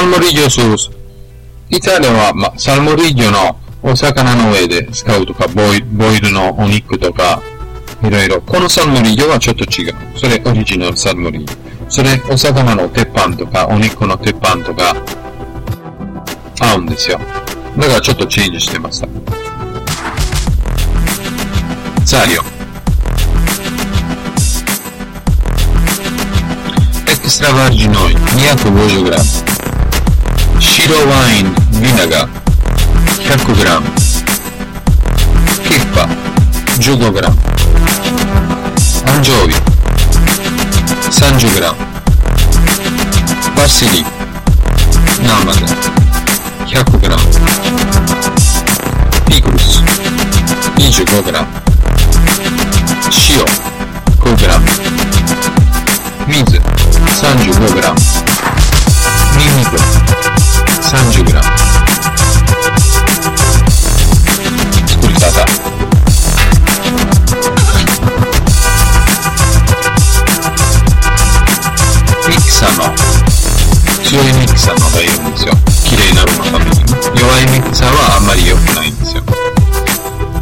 サルモリージョソース。イタリアは、ま、サルモリージョのお魚の上で使うとか、ボイボイルのお肉とか、いろいろ。このサルモリージョはちょっと違う。それオリジナルサルモリージョ。それ、お魚の鉄板とか、お肉の鉄板とか、合うんですよ。だからちょっとチェンジしてました。材料。エク白ワインビネガー 100g。ピッパ 15g。アンジョビ 30g。パシリ生で 100g。ピクルス 25g。塩 5g。水 35g。サーの、強いミキサーの方がいるんですよ。綺麗になるのために。弱いミキサーはあんまり良くないんですよ。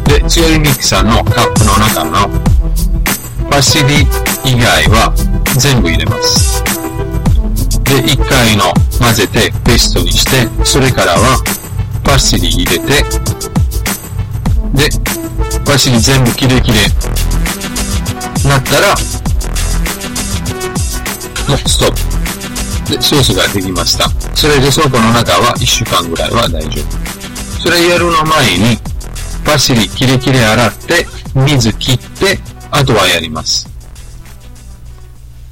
で、強いミキサーのカップの中のパシリ以外は全部入れます。で、一回の混ぜてペーストにして、それからはパシリ入れて、で、パシリ全部キレキレなったら、ストップ。で、ソースができました。それで倉庫の中は1週間ぐらいは大丈夫。それやるの前に、パシリキレキレ洗って、水切って、あとはやります。